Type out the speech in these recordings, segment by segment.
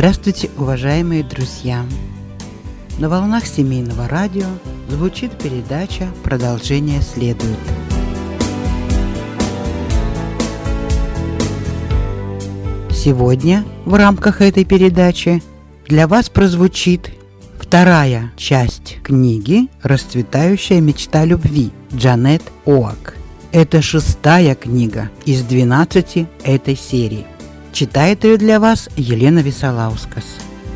Здравствуйте, уважаемые друзья! На волнах семейного радио звучит передача «Продолжение следует». Сегодня в рамках этой передачи для вас прозвучит вторая часть книги «Расцветающая мечта любви» Джанет Оак. Это шестая книга из 12 этой серии. Читает ее для вас Елена Висолаускас.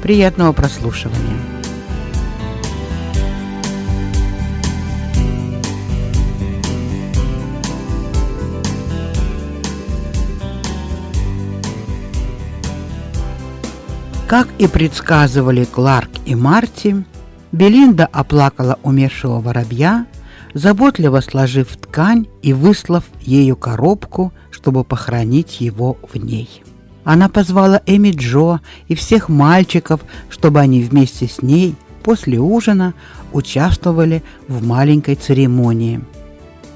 Приятного прослушивания. Как и предсказывали Кларк и Марти, Белинда оплакала умершего воробья, заботливо сложив ткань и выслав ею коробку, чтобы похоронить его в ней. Она позвала Эми Джо и всех мальчиков, чтобы они вместе с ней после ужина участвовали в маленькой церемонии.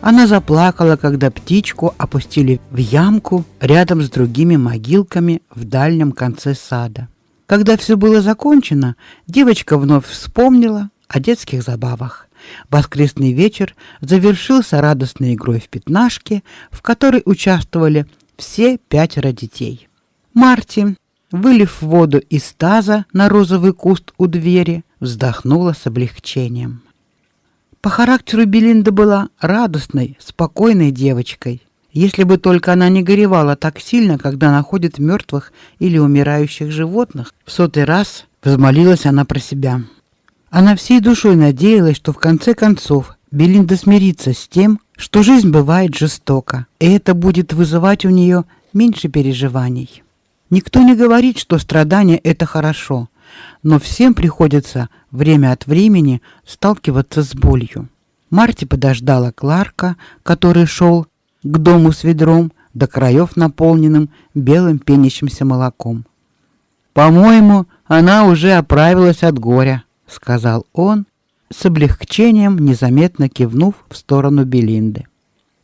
Она заплакала, когда птичку опустили в ямку рядом с другими могилками в дальнем конце сада. Когда все было закончено, девочка вновь вспомнила о детских забавах. Воскресный вечер завершился радостной игрой в пятнашки, в которой участвовали все пятеро детей. Марти, вылив воду из таза на розовый куст у двери, вздохнула с облегчением. По характеру Белинда была радостной, спокойной девочкой. Если бы только она не горевала так сильно, когда находит мертвых или умирающих животных, в сотый раз взмолилась она про себя. Она всей душой надеялась, что в конце концов Белинда смирится с тем, что жизнь бывает жестока, и это будет вызывать у нее меньше переживаний. Никто не говорит, что страдание это хорошо, но всем приходится время от времени сталкиваться с болью. Марти подождала Кларка, который шел к дому с ведром до краев наполненным белым пенящимся молоком. По-моему, она уже оправилась от горя, сказал он, с облегчением незаметно кивнув в сторону Белинды.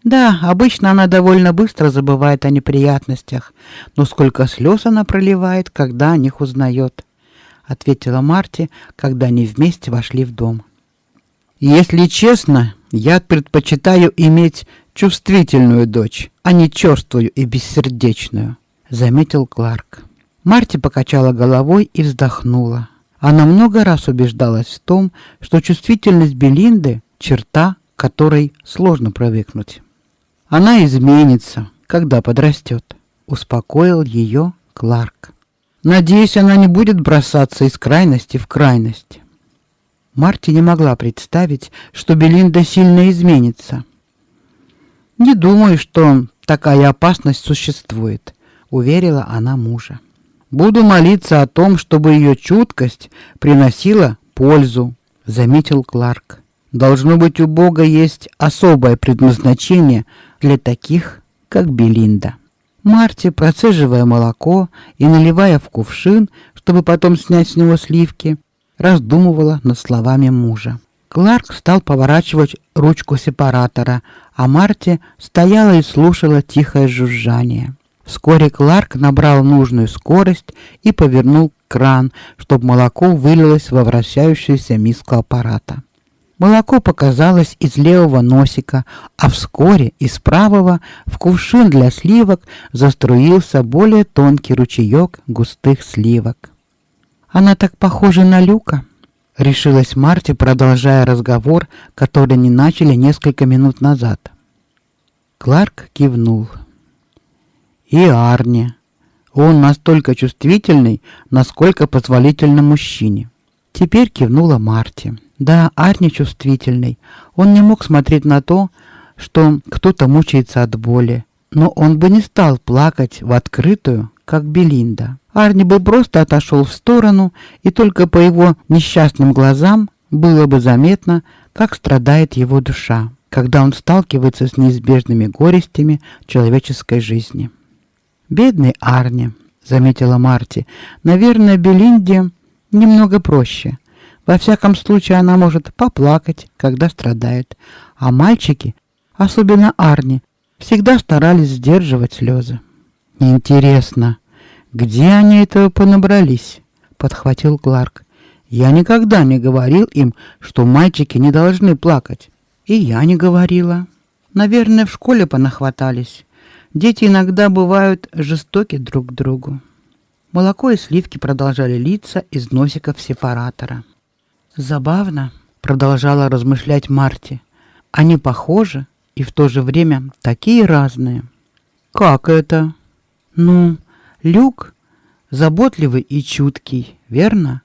Да, обычно она довольно быстро забывает о неприятностях, но сколько слез она проливает, когда о них узнает, ответила Марти, когда они вместе вошли в дом. Если честно, я предпочитаю иметь чувствительную дочь, а не черствую и бессердечную, заметил Кларк. Марти покачала головой и вздохнула. Она много раз убеждалась в том, что чувствительность Белинды черта, которой сложно привыкнуть. Она изменится, когда подрастет», — успокоил ее Кларк. «Надеюсь, она не будет бросаться из крайности в крайность». Марти не могла представить, что Белинда сильно изменится. «Не думаю, что такая опасность существует», — уверила она мужа. «Буду молиться о том, чтобы ее чуткость приносила пользу», — заметил Кларк. «Должно быть, у Бога есть особое предназначение для таких, как Белинда. Марти, процеживая молоко и наливая в кувшин, чтобы потом снять с него сливки, раздумывала над словами мужа. Кларк стал поворачивать ручку сепаратора, а Марти стояла и слушала тихое жужжание. Вскоре Кларк набрал нужную скорость и повернул кран, чтобы молоко вылилось во вращающуюся миску аппарата. Молоко показалось из левого носика, а вскоре из правого в кувшин для сливок заструился более тонкий ручеек густых сливок. Она так похожа на Люка, решилась Марти, продолжая разговор, который не начали несколько минут назад. Кларк кивнул. И Арни. Он настолько чувствительный, насколько позволительно мужчине. Теперь кивнула Марти. Да, Арни чувствительный. Он не мог смотреть на то, что кто-то мучается от боли, но он бы не стал плакать в открытую, как Белинда. Арни бы просто отошел в сторону, и только по его несчастным глазам было бы заметно, как страдает его душа, когда он сталкивается с неизбежными горестями человеческой жизни. Бедный Арни, заметила Марти. Наверное, Белинде немного проще. Во всяком случае, она может поплакать, когда страдает. А мальчики, особенно Арни, всегда старались сдерживать слезы. Интересно, где они этого понабрались? подхватил Кларк. Я никогда не говорил им, что мальчики не должны плакать. И я не говорила. Наверное, в школе понахватались. Дети иногда бывают жестоки друг к другу. Молоко и сливки продолжали литься из носиков сепаратора. Забавно, продолжала размышлять Марти. Они похожи и в то же время такие разные. Как это? Ну, Люк заботливый и чуткий, верно?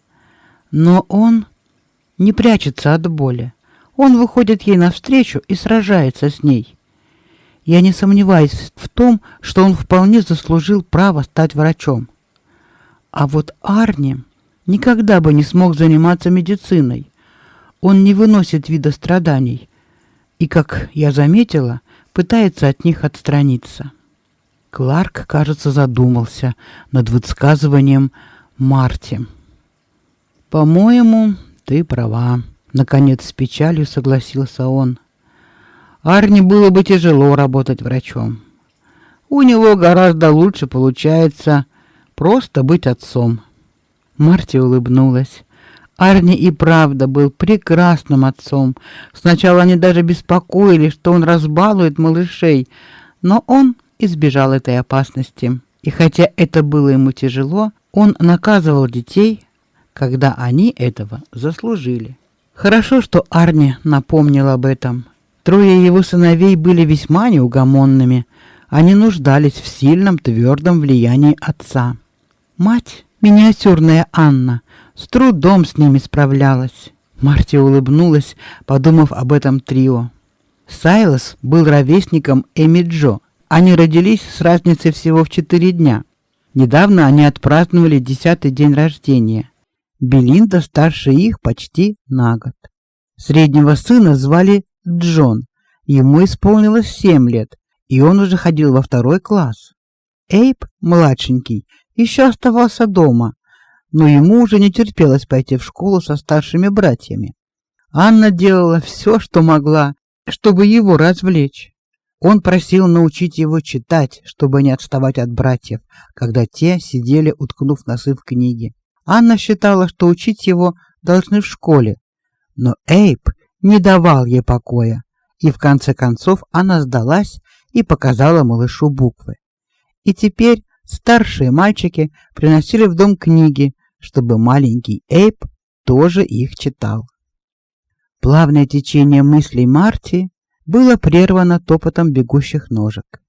Но он не прячется от боли. Он выходит ей навстречу и сражается с ней. Я не сомневаюсь в том, что он вполне заслужил право стать врачом. А вот Арни никогда бы не смог заниматься медициной. Он не выносит вида страданий и, как я заметила, пытается от них отстраниться. Кларк, кажется, задумался над высказыванием Марти. По-моему, ты права, наконец с печалью согласился он. Арни было бы тяжело работать врачом. У него гораздо лучше получается просто быть отцом. Марти улыбнулась. Арни и правда был прекрасным отцом. Сначала они даже беспокоились, что он разбалует малышей, но он избежал этой опасности. И хотя это было ему тяжело, он наказывал детей когда они этого заслужили. Хорошо, что Арни напомнил об этом. Трое его сыновей были весьма неугомонными. Они нуждались в сильном, твердом влиянии отца. Мать, миниатюрная Анна, с трудом с ними справлялась. Марти улыбнулась, подумав об этом трио. Сайлас был ровесником Эми Джо. Они родились с разницей всего в четыре дня. Недавно они отпраздновали десятый день рождения. Белинда старше их почти на год. Среднего сына звали Джон. Ему исполнилось семь лет, и он уже ходил во второй класс. Эйп, младшенький, еще оставался дома, но ему уже не терпелось пойти в школу со старшими братьями. Анна делала все, что могла, чтобы его развлечь. Он просил научить его читать, чтобы не отставать от братьев, когда те сидели, уткнув носы в книги. Анна считала, что учить его должны в школе, но Эйп не давал ей покоя, и в конце концов она сдалась и показала малышу буквы. И теперь старшие мальчики приносили в дом книги, чтобы маленький Эйп тоже их читал. Плавное течение мыслей Марти было прервано топотом бегущих ножек.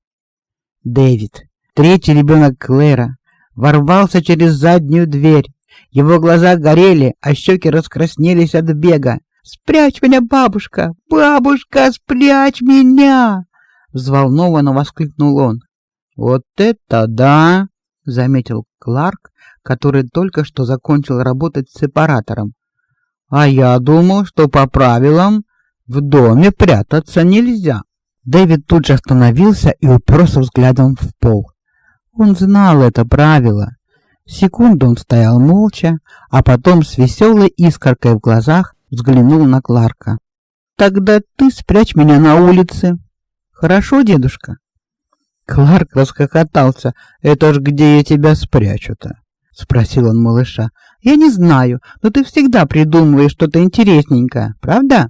Дэвид, третий ребенок Клэра, ворвался через заднюю дверь его глаза горели, а щеки раскраснелись от бега. «Спрячь меня, бабушка! Бабушка, спрячь меня!» Взволнованно воскликнул он. «Вот это да!» — заметил Кларк, который только что закончил работать с сепаратором. «А я думал, что по правилам в доме прятаться нельзя». Дэвид тут же остановился и уперся взглядом в пол. Он знал это правило Секунду он стоял молча, а потом с веселой искоркой в глазах взглянул на Кларка. «Тогда ты спрячь меня на улице». «Хорошо, дедушка?» Кларк расхохотался. «Это ж где я тебя спрячу-то?» — спросил он малыша. «Я не знаю, но ты всегда придумываешь что-то интересненькое, правда?»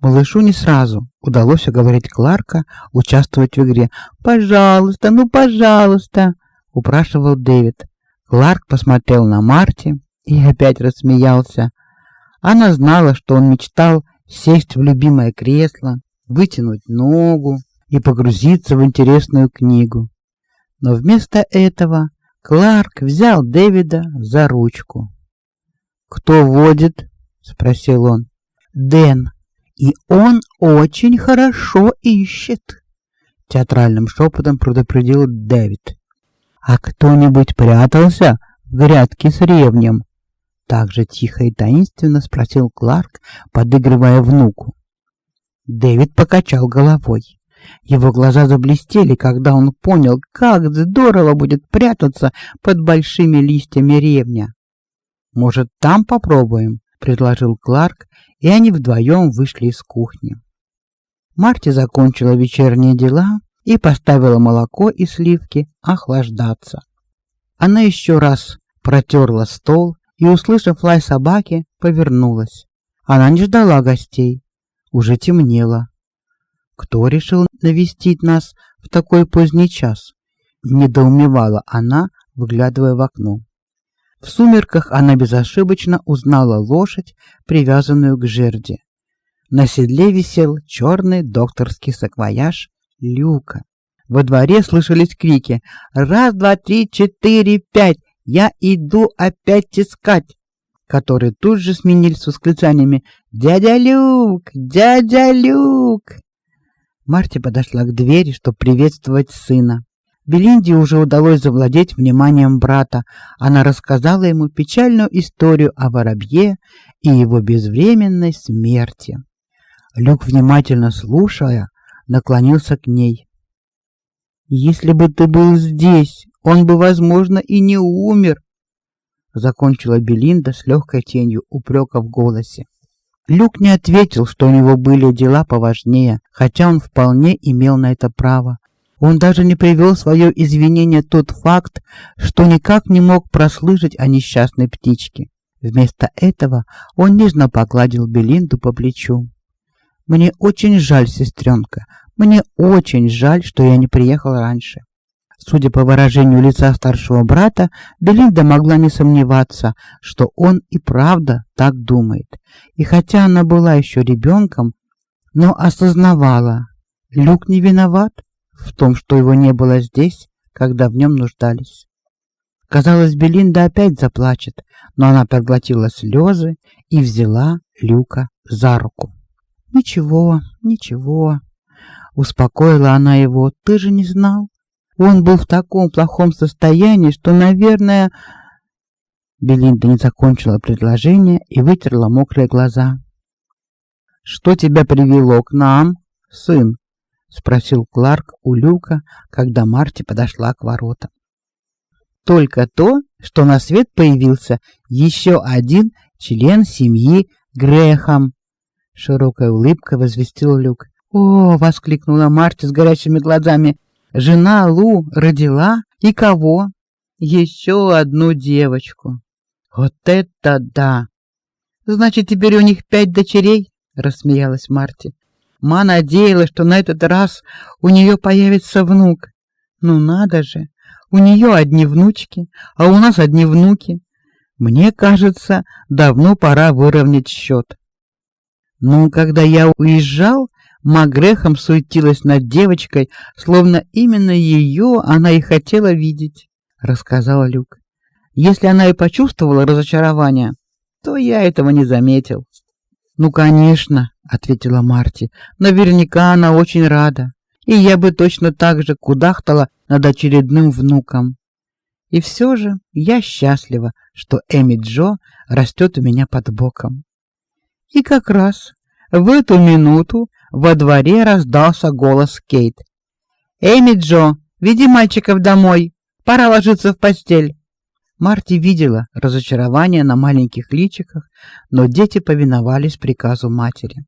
Малышу не сразу удалось уговорить Кларка участвовать в игре. «Пожалуйста, ну пожалуйста!» — упрашивал Дэвид. Кларк посмотрел на Марти и опять рассмеялся. Она знала, что он мечтал сесть в любимое кресло, вытянуть ногу и погрузиться в интересную книгу. Но вместо этого Кларк взял Дэвида за ручку. «Кто водит?» — спросил он. «Дэн. И он очень хорошо ищет», — театральным шепотом предупредил Дэвид. А кто-нибудь прятался в грядке с ревнем? Так же тихо и таинственно спросил Кларк, подыгрывая внуку. Дэвид покачал головой. Его глаза заблестели, когда он понял, как здорово будет прятаться под большими листьями ревня. «Может, там попробуем?» — предложил Кларк, и они вдвоем вышли из кухни. Марти закончила вечерние дела и поставила молоко и сливки охлаждаться. Она еще раз протерла стол и, услышав лай собаки, повернулась. Она не ждала гостей. Уже темнело. Кто решил навестить нас в такой поздний час? Недоумевала она, выглядывая в окно. В сумерках она безошибочно узнала лошадь, привязанную к жерди. На седле висел черный докторский саквояж Люка. Во дворе слышались крики «Раз, два, три, четыре, пять! Я иду опять искать!» которые тут же сменились восклицаниями «Дядя Люк! Дядя Люк!» Марти подошла к двери, чтобы приветствовать сына. Белинде уже удалось завладеть вниманием брата. Она рассказала ему печальную историю о воробье и его безвременной смерти. Люк, внимательно слушая, наклонился к ней. «Если бы ты был здесь, он бы, возможно, и не умер», закончила Белинда с легкой тенью упрека в голосе. Люк не ответил, что у него были дела поважнее, хотя он вполне имел на это право. Он даже не привел свое извинение тот факт, что никак не мог прослышать о несчастной птичке. Вместо этого он нежно погладил Белинду по плечу. «Мне очень жаль, сестренка, мне очень жаль, что я не приехал раньше». Судя по выражению лица старшего брата, Белинда могла не сомневаться, что он и правда так думает. И хотя она была еще ребенком, но осознавала, Люк не виноват в том, что его не было здесь, когда в нем нуждались. Казалось, Белинда опять заплачет, но она проглотила слезы и взяла Люка за руку. «Ничего, ничего», — успокоила она его, — «ты же не знал. Он был в таком плохом состоянии, что, наверное...» Белинда не закончила предложение и вытерла мокрые глаза. «Что тебя привело к нам, сын?» — спросил Кларк у Люка, когда Марти подошла к воротам. «Только то, что на свет появился еще один член семьи Грехам!» Широкая улыбка возвестил Люк. «О!» — воскликнула Марти с горящими глазами. «Жена Лу родила? И кого?» «Еще одну девочку!» «Вот это да!» «Значит, теперь у них пять дочерей?» — рассмеялась Марти. Ма надеялась, что на этот раз у нее появится внук. Ну надо же, у нее одни внучки, а у нас одни внуки. Мне кажется, давно пора выровнять счет. Но когда я уезжал, Ма грехом суетилась над девочкой, словно именно ее она и хотела видеть, рассказала Люк. Если она и почувствовала разочарование, то я этого не заметил. Ну, конечно, ответила Марти. Наверняка она очень рада. И я бы точно так же кудахтала над очередным внуком. И все же я счастлива, что Эми Джо растет у меня под боком. И как раз в эту минуту во дворе раздался голос Кейт. «Эми Джо, веди мальчиков домой, пора ложиться в постель». Марти видела разочарование на маленьких личиках, но дети повиновались приказу матери.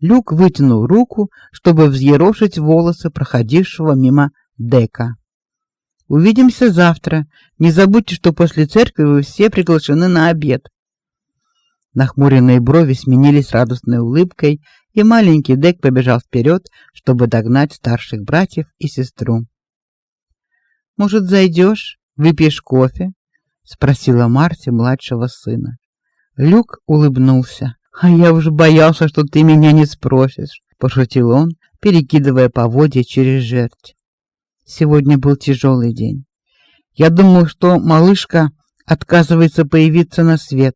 Люк вытянул руку, чтобы взъерошить волосы проходившего мимо Дека. Увидимся завтра. Не забудьте, что после церкви вы все приглашены на обед. Нахмуренные брови сменились радостной улыбкой, и маленький Дек побежал вперед, чтобы догнать старших братьев и сестру. Может, зайдешь, выпьешь кофе? спросила Марти младшего сына. Люк улыбнулся. «А я уже боялся, что ты меня не спросишь», — пошутил он, перекидывая поводья через жерть. Сегодня был тяжелый день. Я думал, что малышка отказывается появиться на свет.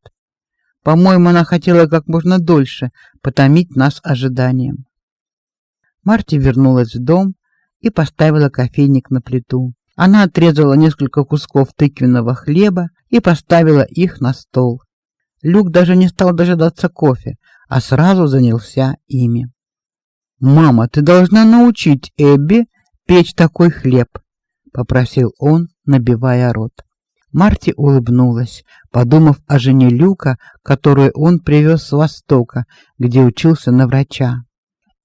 По-моему, она хотела как можно дольше потомить нас ожиданием. Марти вернулась в дом и поставила кофейник на плиту. Она отрезала несколько кусков тыквенного хлеба и поставила их на стол. Люк даже не стал дожидаться кофе, а сразу занялся ими. «Мама, ты должна научить Эбби печь такой хлеб», — попросил он, набивая рот. Марти улыбнулась, подумав о жене Люка, которую он привез с Востока, где учился на врача.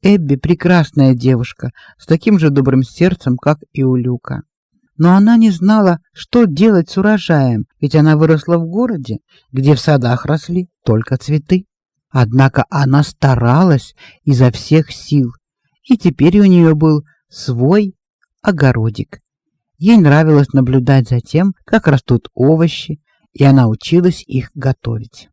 Эбби прекрасная девушка, с таким же добрым сердцем, как и у Люка. но она не знала, что делать с урожаем, ведь она выросла в городе, где в садах росли только цветы. Однако она старалась изо всех сил, и теперь у нее был свой огородик. Ей нравилось наблюдать за тем, как растут овощи, и она училась их готовить.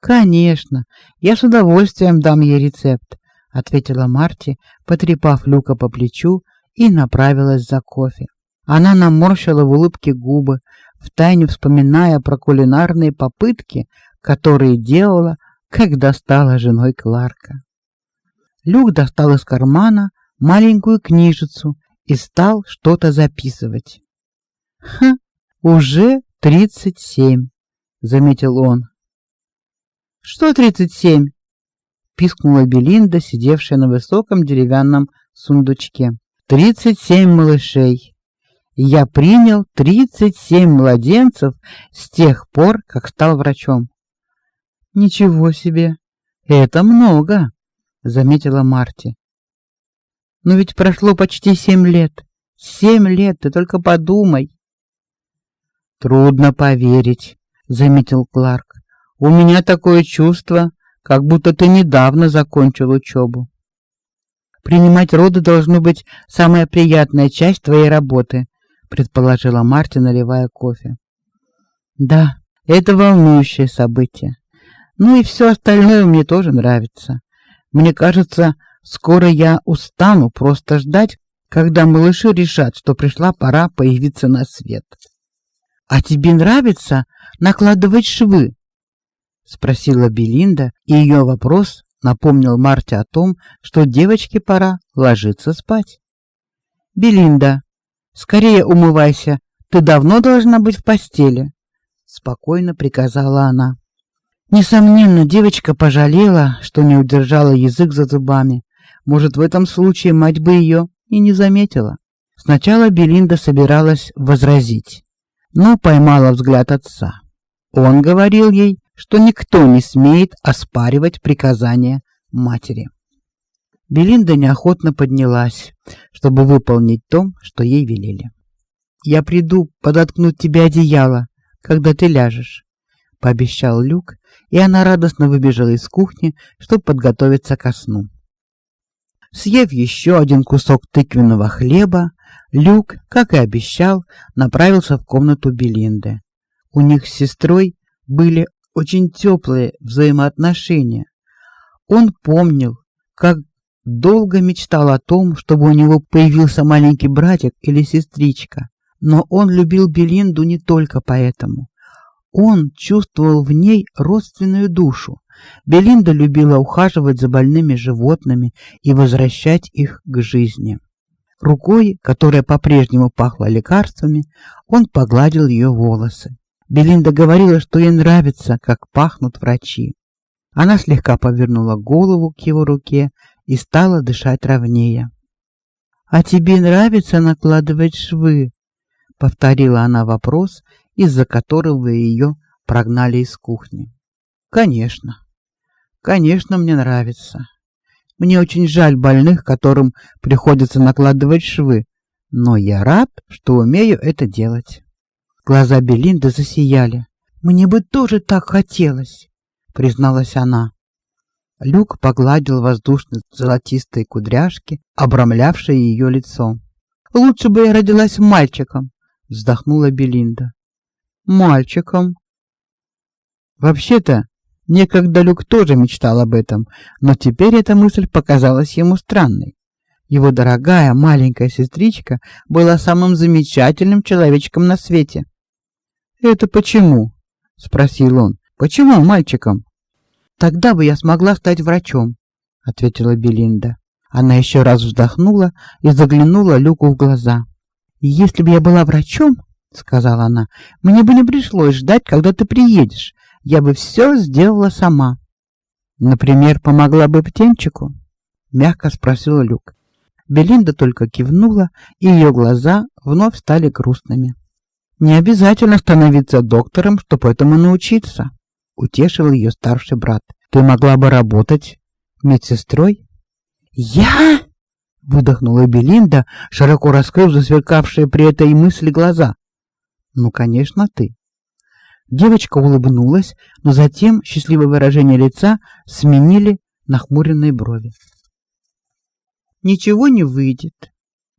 Конечно, я с удовольствием дам ей рецепт, ответила Марти, потрепав Люка по плечу и направилась за кофе. Она наморщила в улыбке губы, втайне вспоминая про кулинарные попытки, которые делала, когда стала женой Кларка. Люк достал из кармана маленькую книжицу и стал что-то записывать. «Хм, уже тридцать семь», — заметил он. «Что тридцать семь?» — пискнула Белинда, сидевшая на высоком деревянном сундучке. «Тридцать семь малышей. Я принял тридцать семь младенцев с тех пор, как стал врачом». «Ничего себе! Это много!» — заметила Марти. Но ведь прошло почти семь лет. Семь лет, ты только подумай. Трудно поверить, заметил Кларк. У меня такое чувство, как будто ты недавно закончил учебу. Принимать роды должно быть самая приятная часть твоей работы, предположила Марти, наливая кофе. Да, это волнующее событие. Ну и все остальное мне тоже нравится. Мне кажется, Скоро я устану просто ждать, когда малыши решат, что пришла пора появиться на свет. А тебе нравится накладывать швы? спросила Белинда, и ее вопрос напомнил Марте о том, что девочке пора ложиться спать. Белинда, скорее умывайся, ты давно должна быть в постели, спокойно приказала она. Несомненно, девочка пожалела, что не удержала язык за зубами, может, в этом случае мать бы ее и не заметила. Сначала Белинда собиралась возразить, но поймала взгляд отца. Он говорил ей, что никто не смеет оспаривать приказания матери. Белинда неохотно поднялась, чтобы выполнить то, что ей велели. «Я приду подоткнуть тебе одеяло, когда ты ляжешь», — пообещал Люк, и она радостно выбежала из кухни, чтобы подготовиться ко сну. Съев еще один кусок тыквенного хлеба, Люк, как и обещал, направился в комнату Белинды. У них с сестрой были очень теплые взаимоотношения. Он помнил, как долго мечтал о том, чтобы у него появился маленький братик или сестричка. Но он любил Белинду не только поэтому. Он чувствовал в ней родственную душу. Белинда любила ухаживать за больными животными и возвращать их к жизни. Рукой, которая по-прежнему пахла лекарствами, он погладил ее волосы. Белинда говорила, что ей нравится, как пахнут врачи. Она слегка повернула голову к его руке и стала дышать ровнее. «А тебе нравится накладывать швы?» — повторила она вопрос, из-за которого ее прогнали из кухни. «Конечно. Конечно, мне нравится. Мне очень жаль больных, которым приходится накладывать швы, но я рад, что умею это делать. Глаза Белинды засияли. Мне бы тоже так хотелось, призналась она. Люк погладил воздушные золотистые кудряшки, обрамлявшие ее лицо. Лучше бы я родилась мальчиком, вздохнула Белинда. Мальчиком. Вообще-то, Некогда Люк тоже мечтал об этом, но теперь эта мысль показалась ему странной. Его дорогая маленькая сестричка была самым замечательным человечком на свете. "Это почему?" спросил он. "Почему мальчиком?" "Тогда бы я смогла стать врачом", ответила Белинда. Она еще раз вздохнула и заглянула Люку в глаза. "Если бы я была врачом, сказала она, мне бы не пришлось ждать, когда ты приедешь я бы все сделала сама. Например, помогла бы птенчику? Мягко спросила Люк. Белинда только кивнула, и ее глаза вновь стали грустными. Не обязательно становиться доктором, чтобы этому научиться, утешил ее старший брат. Ты могла бы работать медсестрой? Я? выдохнула Белинда, широко раскрыв засверкавшие при этой мысли глаза. Ну, конечно, ты. Девочка улыбнулась, но затем счастливое выражение лица сменили нахмуренные брови. Ничего не выйдет,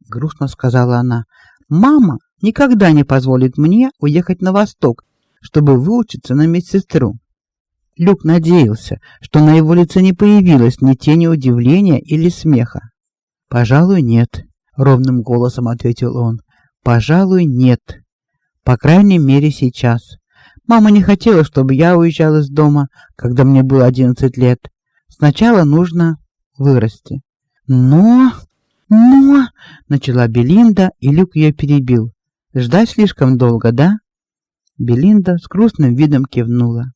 грустно сказала она. Мама никогда не позволит мне уехать на восток, чтобы выучиться на медсестру. Люк надеялся, что на его лице не появилось ни тени удивления или смеха. «Пожалуй, нет», — ровным голосом ответил он. «Пожалуй, нет. По крайней мере, сейчас. Мама не хотела, чтобы я уезжал из дома, когда мне было одиннадцать лет. Сначала нужно вырасти. Но... но... Начала Белинда, и Люк ее перебил. Ждать слишком долго, да? Белинда с грустным видом кивнула.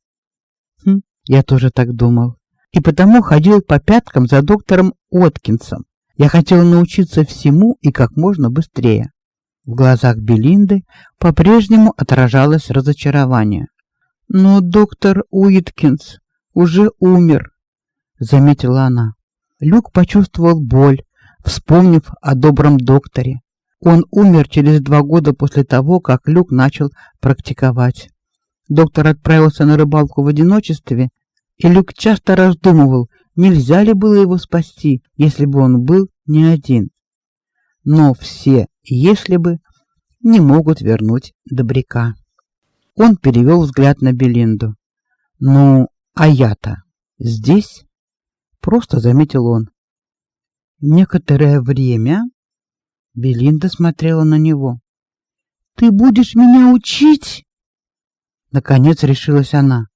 Хм, я тоже так думал. И потому ходил по пяткам за доктором Откинсом. Я хотел научиться всему и как можно быстрее. В глазах Белинды по-прежнему отражалось разочарование. Но доктор Уиткинс уже умер, заметила она. Люк почувствовал боль, вспомнив о добром докторе. Он умер через два года после того, как Люк начал практиковать. Доктор отправился на рыбалку в одиночестве, и Люк часто раздумывал, нельзя ли было его спасти, если бы он был не один. Но все «если бы» не могут вернуть добряка. Он перевел взгляд на Белинду. «Ну, а я-то здесь?» Просто заметил он. Некоторое время Белинда смотрела на него. «Ты будешь меня учить?» Наконец решилась она.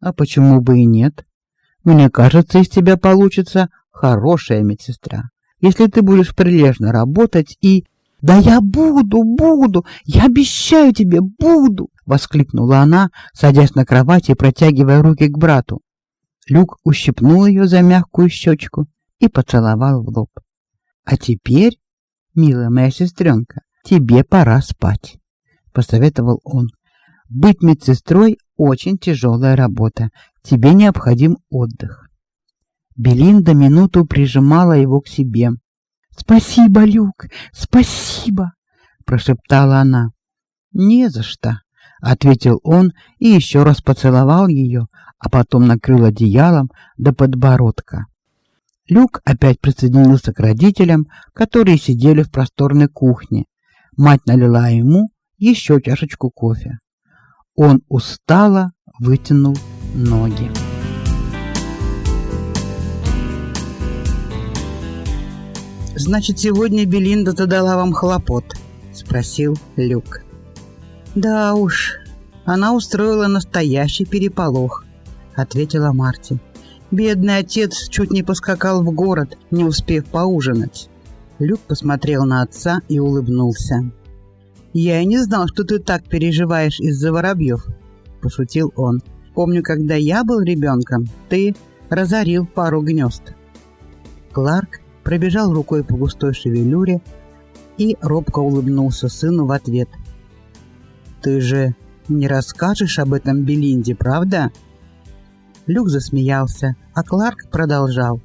«А почему бы и нет? Мне кажется, из тебя получится хорошая медсестра, если ты будешь прилежно работать и...» «Да я буду, буду! Я обещаю тебе, буду!» — воскликнула она, садясь на кровати и протягивая руки к брату. Люк ущипнул ее за мягкую щечку и поцеловал в лоб. «А теперь, милая моя сестренка, тебе пора спать», — посоветовал он. «Быть медсестрой — очень тяжелая работа. Тебе необходим отдых». Белинда минуту прижимала его к себе. «Спасибо, Люк, спасибо!» — прошептала она. «Не за что!» — ответил он и еще раз поцеловал ее, а потом накрыл одеялом до подбородка. Люк опять присоединился к родителям, которые сидели в просторной кухне. Мать налила ему еще чашечку кофе. Он устало вытянул ноги. «Значит, сегодня Белинда задала вам хлопот?» — спросил Люк. «Да уж, она устроила настоящий переполох», — ответила Марти. Бедный отец чуть не поскакал в город, не успев поужинать. Люк посмотрел на отца и улыбнулся. «Я и не знал, что ты так переживаешь из-за воробьев», — пошутил он. «Помню, когда я был ребенком, ты разорил пару гнезд». Кларк пробежал рукой по густой шевелюре и робко улыбнулся сыну в ответ. «Ты же не расскажешь об этом Белинде, правда?» Люк засмеялся, а Кларк продолжал.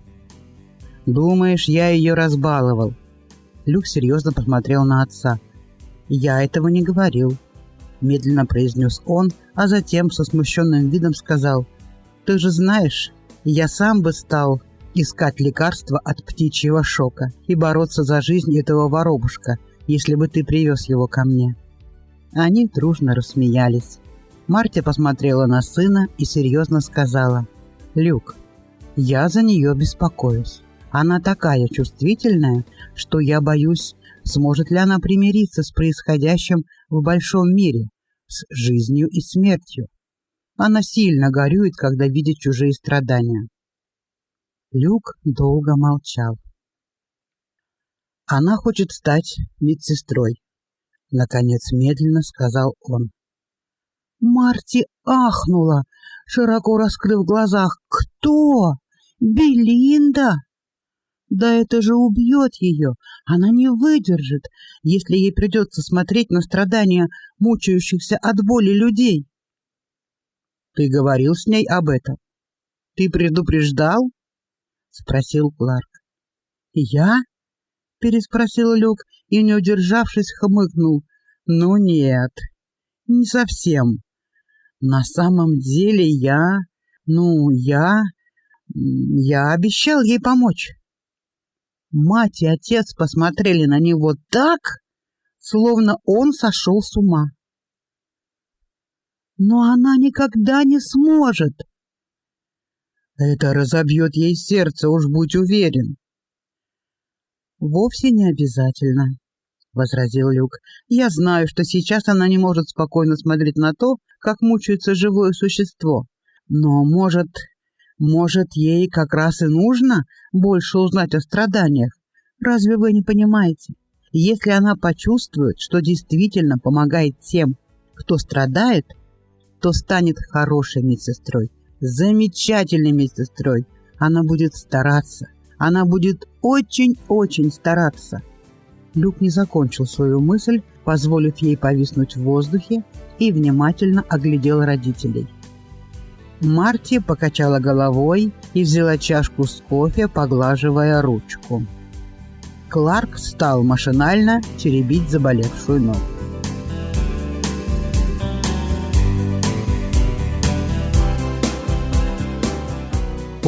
«Думаешь, я ее разбаловал?» Люк серьезно посмотрел на отца. «Я этого не говорил», — медленно произнес он, а затем со смущенным видом сказал. «Ты же знаешь, я сам бы стал искать лекарства от птичьего шока и бороться за жизнь этого воробушка, если бы ты привез его ко мне». Они дружно рассмеялись. Марти посмотрела на сына и серьезно сказала. «Люк, я за нее беспокоюсь. Она такая чувствительная, что я боюсь, сможет ли она примириться с происходящим в большом мире, с жизнью и смертью. Она сильно горюет, когда видит чужие страдания». Люк долго молчал. «Она хочет стать медсестрой», — наконец медленно сказал он. Марти ахнула, широко раскрыв глазах. «Кто? Белинда?» «Да это же убьет ее! Она не выдержит, если ей придется смотреть на страдания мучающихся от боли людей!» «Ты говорил с ней об этом? Ты предупреждал?» — спросил Кларк. «Я? — переспросил Люк и, не удержавшись, хмыкнул. «Ну нет, не совсем. На самом деле я... Ну, я... Я обещал ей помочь». Мать и отец посмотрели на него так, словно он сошел с ума. Но она никогда не сможет. Это разобьет ей сердце, уж будь уверен. Вовсе не обязательно, возразил Люк. Я знаю, что сейчас она не может спокойно смотреть на то, как мучается живое существо. Но, может, может, ей как раз и нужно больше узнать о страданиях. Разве вы не понимаете? Если она почувствует, что действительно помогает тем, кто страдает, то станет хорошей медсестрой, замечательной медсестрой. Она будет стараться. Она будет очень-очень стараться. Люк не закончил свою мысль, позволив ей повиснуть в воздухе, и внимательно оглядел родителей. Марти покачала головой и взяла чашку с кофе, поглаживая ручку. Кларк стал машинально теребить заболевшую ногу.